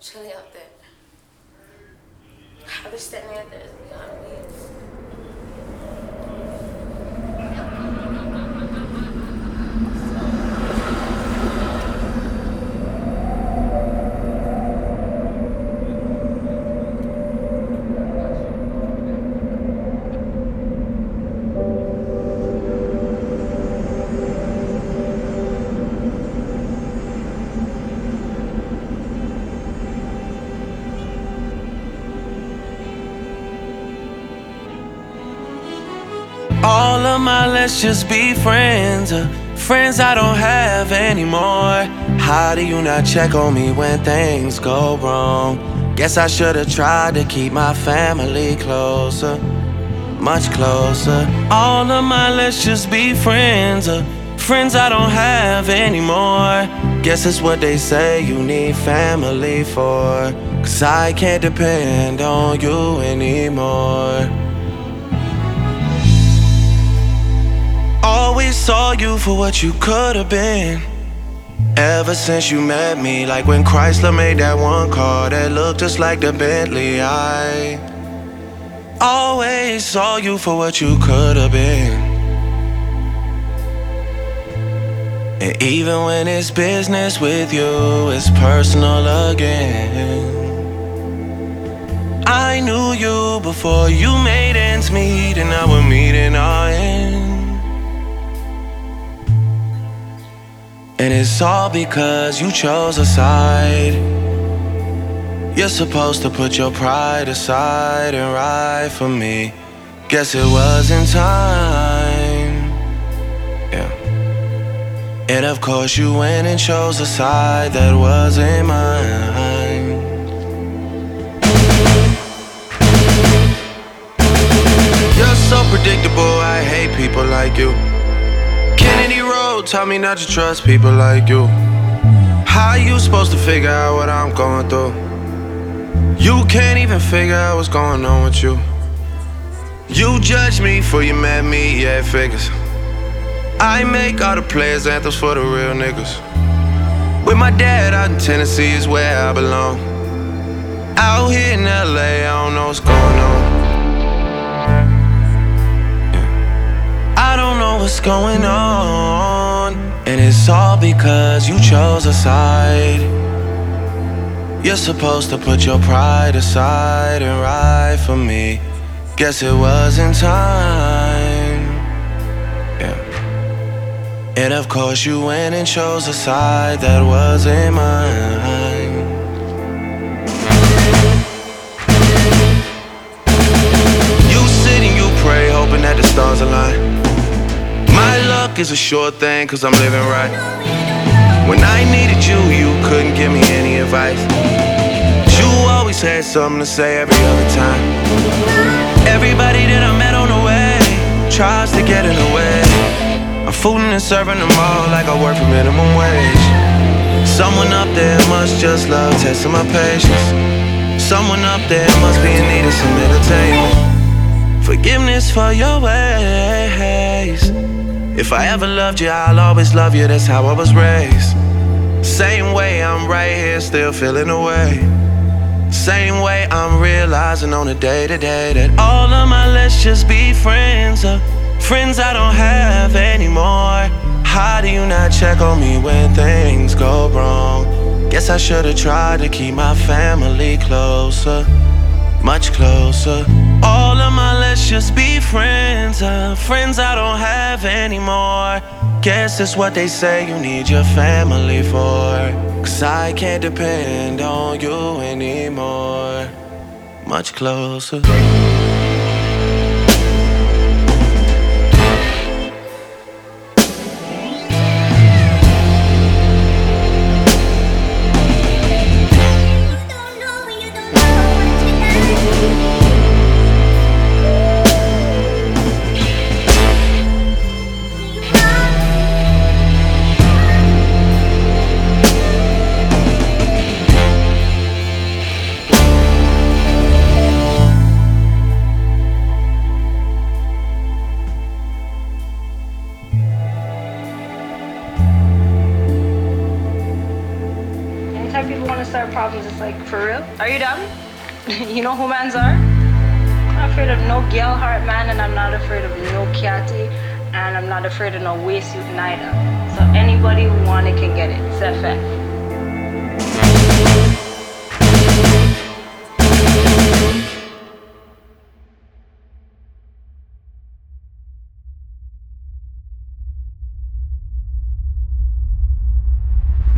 chilling out there. I've been standing out there beyond me. All of my let's just be friends. Uh, friends I don't have anymore. How do you not check on me when things go wrong? Guess I should've tried to keep my family closer, much closer. All of my let's just be friends. Uh, friends I don't have anymore. Guess it's what they say you need family for. Cause I can't depend on you anymore. Always saw you for what you could have been. Ever since you met me, like when Chrysler made that one car that looked just like the Bentley. I always saw you for what you could have been. And even when it's business with you, it's personal again. I knew you before you made ends meet, and now we're meeting our end. And it's all because you chose a side. You're supposed to put your pride aside and ride for me. Guess it wasn't time. Yeah. And of course, you went and chose a side that wasn't mine. You're so predictable, I hate people like you. Kennedy Road taught me not to trust people like you. How you supposed to figure out what I'm going through? You can't even figure out what's going on with you. You judge me for you met me, yeah, figures. I make all the players anthems for the real niggas. With my dad out in Tennessee is where I belong. Out here in LA, I don't know what's going on. I don't know what's going on. And it's all because you chose a side. You're supposed to put your pride aside and ride for me. Guess it wasn't time. Yeah. And of course, you went and chose a side that wasn't mine. Is a sure thing, cause I'm living right. When I needed you, you couldn't give me any advice. You always had something to say every other time. Everybody that I met on the way tries to get in the way. I'm fooling and serving them all like I work for minimum wage. Someone up there must just love testing my patience. Someone up there must be in need of some entertainment. Forgiveness for your ways. If I ever loved you, I'll always love you. That's how I was raised. Same way I'm right here, still feeling away. Same way I'm realizing on a day to day that all of my let's just be friends. Uh, friends I don't have anymore. How do you not check on me when things go wrong? Guess I should've tried to keep my family closer, much closer. All of my let's just be friends. Uh, friends I don't have anymore. Guess it's what they say you need your family for. Cause I can't depend on you anymore. Much closer. Anytime people want to start problems, it's like, for real? Are you dumb? you know who mans are? I'm not afraid of no girl heart man, and I'm not afraid of no catty, and I'm not afraid of no waist suit neither. So anybody who want it can get it. It's FX.